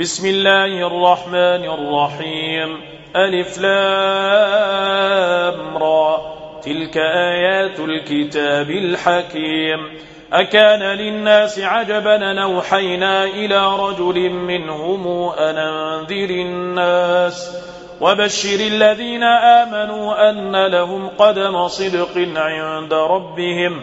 بسم الله الرحمن الرحيم. ألف لام را. تلك آيات الكتاب الحكيم. أكان للناس عجبا نوحينا إلى رجل منهم أن أنذر الناس. وبشر الذين آمنوا أن لهم قدم صدق عند ربهم.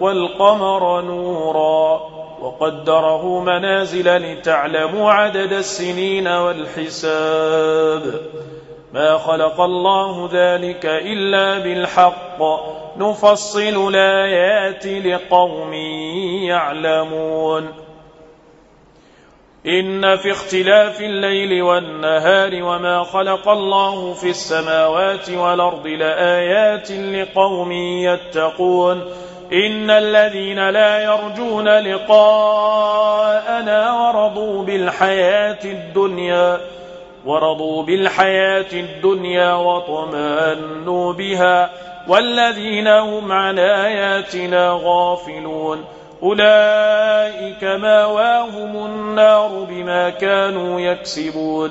والقمر نورا وقدره منازل لتعلموا عدد السنين والحساب. ما خلق الله ذلك إلا بالحق. نفصل الآيات لقوم يعلمون. إن في اختلاف الليل والنهار وما خلق الله في السماوات والأرض لآيات لقوم يتقون. إن الذين لا يرجون لقاءنا ورضوا بالحياة الدنيا ورضوا بالحياة الدنيا وطمأنوا بها والذين هم عن آياتنا غافلون أولئك ماواهم النار بما كانوا يكسبون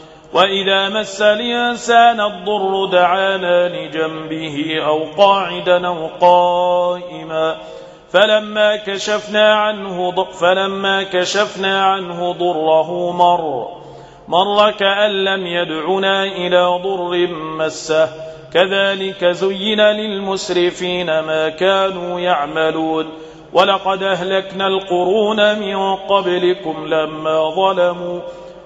وإذا مس الإنسان الضر دعانا لجنبه أو قاعدا أو قائما فلما كشفنا عنه فلما كشفنا عنه ضره مر مر كأن لم يدعنا إلى ضر مسه. كذلك زين للمسرفين ما كانوا يعملون. ولقد أهلكنا القرون من قبلكم لما ظلموا.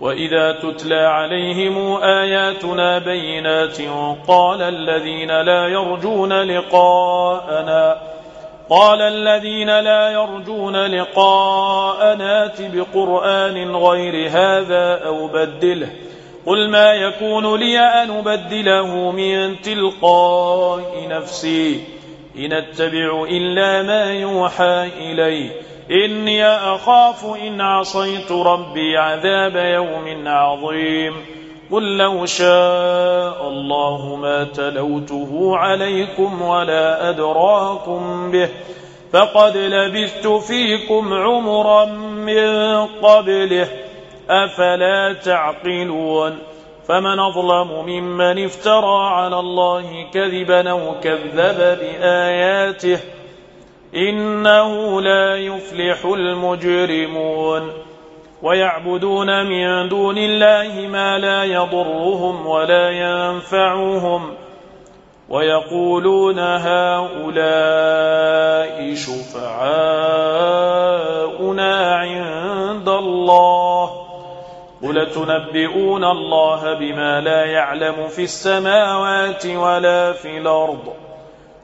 وإذا تتلى عليهم آياتنا بينات قال الذين لا يرجون لقاءنا قال الذين لا يرجون لقاءنا بقرآن غير هذا أو بدله قل ما يكون لي أن أبدله من تلقاء نفسي إن اتبع إلا ما يوحى إليه إني أخاف إن عصيت ربي عذاب يوم عظيم. قل لو شاء الله ما تلوته عليكم ولا أدراكم به فقد لبثت فيكم عمرا من قبله. أفلا تعقلون؟ فمن أظلم ممن افترى على الله كذبا أو كذب بآياته. إنه لا يفلح المجرمون ويعبدون من دون الله ما لا يضرهم ولا ينفعهم ويقولون هؤلاء شفعاؤنا عند الله قل تنبئون الله بما لا يعلم في السماوات ولا في الأرض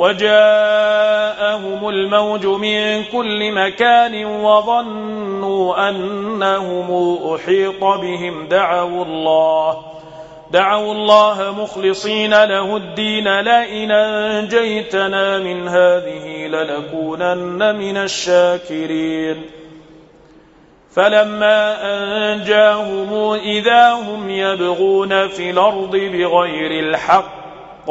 وجاءهم الموج من كل مكان وظنوا أنهم أحيط بهم. دعوا الله دعوا الله مخلصين له الدين. لئن أنجيتنا من هذه لنكونن من الشاكرين. فلما أنجاهم إذا هم يبغون في الأرض بغير الحق.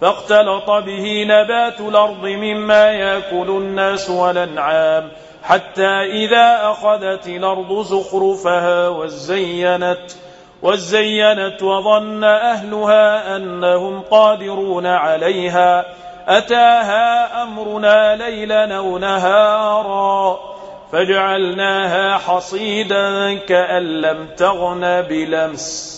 فاختلط به نبات الأرض مما يأكل الناس والأنعام حتى إذا أخذت الأرض زخرفها وزينت وزينت وظن أهلها أنهم قادرون عليها. أتاها أمرنا ليلا أو نهارا فجعلناها حصيدا كأن لم تغن بلمس.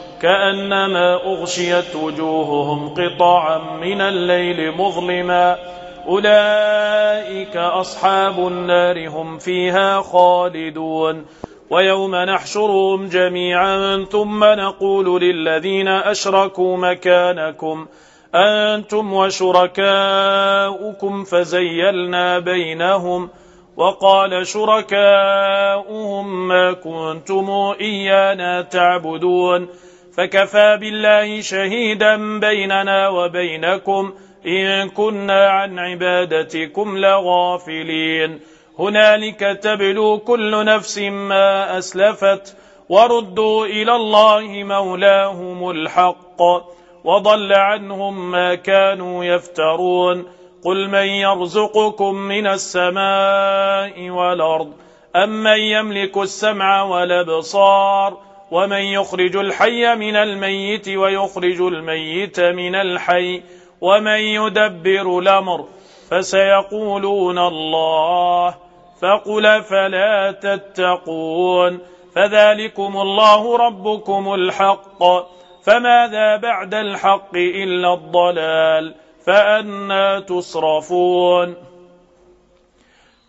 كأنما أغشيت وجوههم قطعا من الليل مظلما. أولئك أصحاب النار هم فيها خالدون. ويوم نحشرهم جميعا ثم نقول للذين أشركوا مكانكم أنتم وشركاؤكم فزيلنا بينهم. وقال شركاؤهم ما كنتم إيانا تعبدون. فكفى بالله شهيدا بيننا وبينكم إن كنا عن عبادتكم لغافلين هنالك تبلو كل نفس ما أسلفت وردوا إلى الله مولاهم الحق وضل عنهم ما كانوا يفترون قل من يرزقكم من السماء والأرض أم من يملك السمع والأبصار ومن يخرج الحي من الميت ويخرج الميت من الحي ومن يدبر الأمر فسيقولون الله فقل فلا تتقون فذلكم الله ربكم الحق فماذا بعد الحق إلا الضلال فأنا تصرفون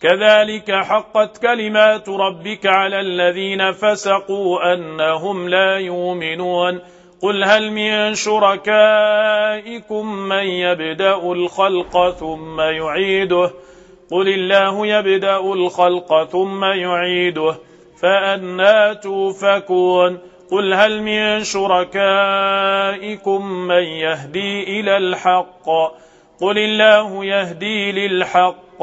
كذلك حقت كلمات ربك على الذين فسقوا أنهم لا يؤمنون. قل هل من شركائكم من يبدأ الخلق ثم يعيده؟ قل الله يبدأ الخلق ثم يعيده فأنا توفكون. قل هل من شركائكم من يهدي إلى الحق؟ قل الله يهدي للحق.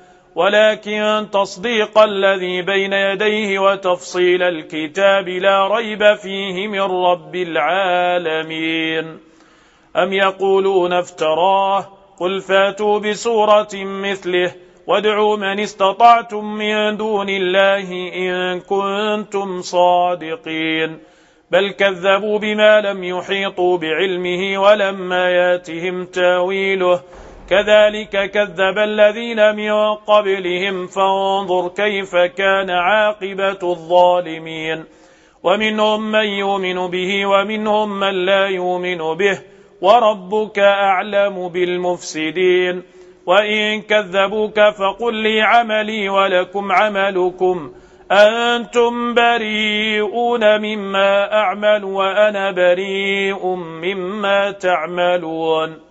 ولكن تصديق الذي بين يديه وتفصيل الكتاب لا ريب فيه من رب العالمين. أم يقولون افتراه؟ قل فاتوا بسورة مثله وادعوا من استطعتم من دون الله إن كنتم صادقين. بل كذبوا بما لم يحيطوا بعلمه ولما ياتهم تاويله. كذلك كذب الذين من قبلهم فانظر كيف كان عاقبة الظالمين. ومنهم من يؤمن به ومنهم من لا يؤمن به. وربك أعلم بالمفسدين. وإن كذبوك فقل لي عملي ولكم عملكم. أنتم بريئون مما أعمل وأنا بريء مما تعملون.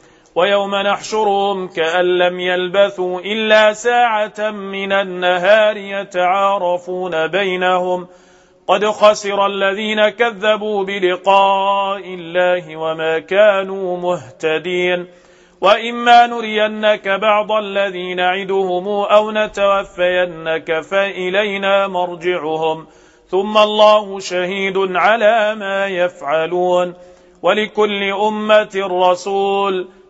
ويوم نحشرهم كأن لم يلبثوا إلا ساعة من النهار يتعارفون بينهم قد خسر الذين كذبوا بلقاء الله وما كانوا مهتدين وإما نرينك بعض الذين عدهم أو نتوفينك فإلينا مرجعهم ثم الله شهيد على ما يفعلون ولكل أمة رسول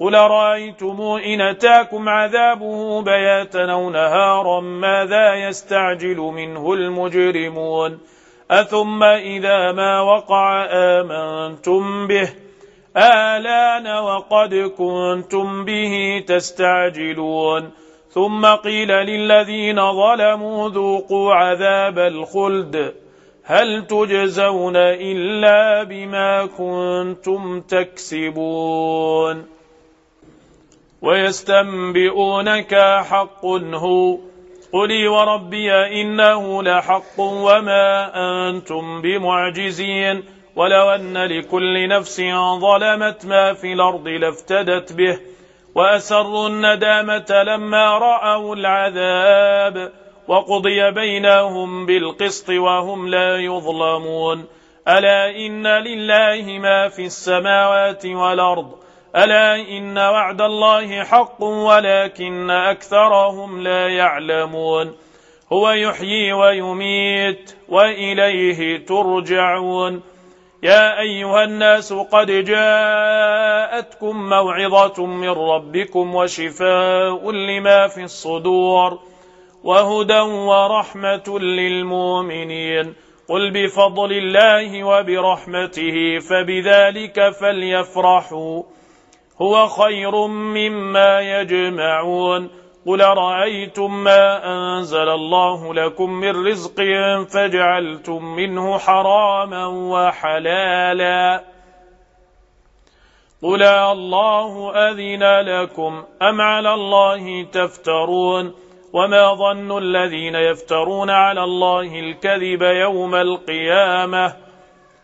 قل رأيتم إن أتاكم عذابه بياتا أو نهارا ماذا يستعجل منه المجرمون أثم إذا ما وقع آمنتم به آلان وقد كنتم به تستعجلون ثم قيل للذين ظلموا ذوقوا عذاب الخلد هل تجزون إلا بما كنتم تكسبون ويستنبئونك حق هو قلي وربي إنه لحق وما أنتم بمعجزين ولو أن لكل نفس ظلمت ما في الأرض لافتدت به وأسروا الندامة لما رأوا العذاب وقضي بينهم بالقسط وهم لا يظلمون ألا إن لله ما في السماوات والأرض ألا إن وعد الله حق ولكن أكثرهم لا يعلمون هو يحيي ويميت وإليه ترجعون يا أيها الناس قد جاءتكم موعظة من ربكم وشفاء لما في الصدور وهدى ورحمة للمؤمنين قل بفضل الله وبرحمته فبذلك فليفرحوا هو خير مما يجمعون. قل رأيتم ما أنزل الله لكم من رزق فجعلتم منه حراما وحلالا. قل الله أذن لكم أم على الله تفترون؟ وما ظن الذين يفترون على الله الكذب يوم القيامة؟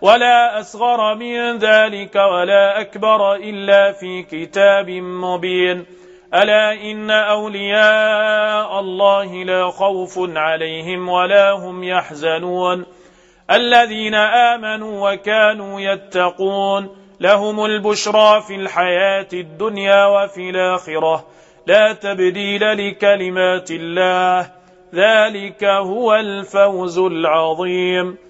ولا أصغر من ذلك ولا أكبر إلا في كتاب مبين. ألا إن أولياء الله لا خوف عليهم ولا هم يحزنون. الذين آمنوا وكانوا يتقون. لهم البشرى في الحياة الدنيا وفي الآخرة. لا تبديل لكلمات الله. ذلك هو الفوز العظيم.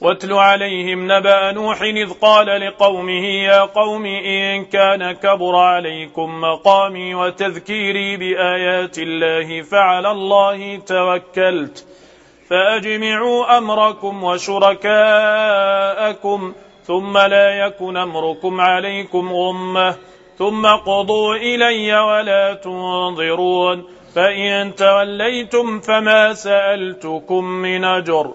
واتل عليهم نبأ نوح إذ قال لقومه يا قوم إن كان كبر عليكم مقامي وتذكيري بآيات الله فعلى الله توكلت. فأجمعوا أمركم وشركاءكم ثم لا يكن أمركم عليكم غمة. ثم قضوا إلي ولا تنظرون فإن توليتم فما سألتكم من أجر.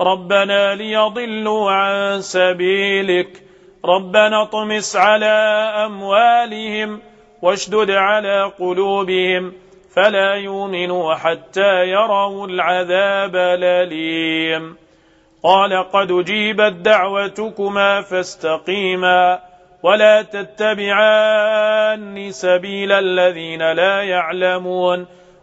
ربنا ليضلوا عن سبيلك. ربنا طمس على أموالهم واشدد على قلوبهم. فلا يؤمنوا حتى يروا العذاب لليم قال قد جيبت دعوتكما فاستقيما. ولا تتبعان سبيل الذين لا يعلمون.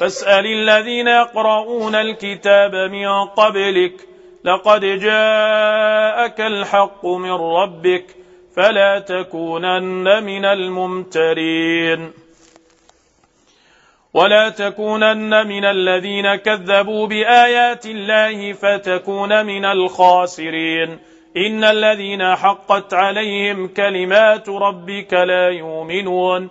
فاسأل الذين يقرؤون الكتاب من قبلك لقد جاءك الحق من ربك فلا تكونن من الممترين. ولا تكونن من الذين كذبوا بآيات الله فتكون من الخاسرين. إن الذين حقت عليهم كلمات ربك لا يؤمنون.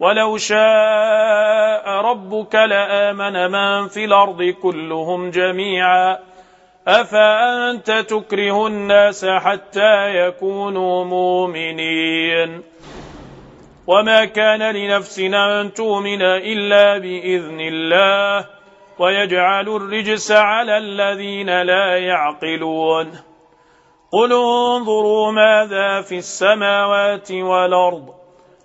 ولو شاء ربك لآمن من في الأرض كلهم جميعا. أفأنت تكره الناس حتى يكونوا مؤمنين؟ وما كان لنفسنا أن تؤمن إلا بإذن الله. ويجعل الرجس على الذين لا يعقلون. قل انظروا ماذا في السماوات والأرض.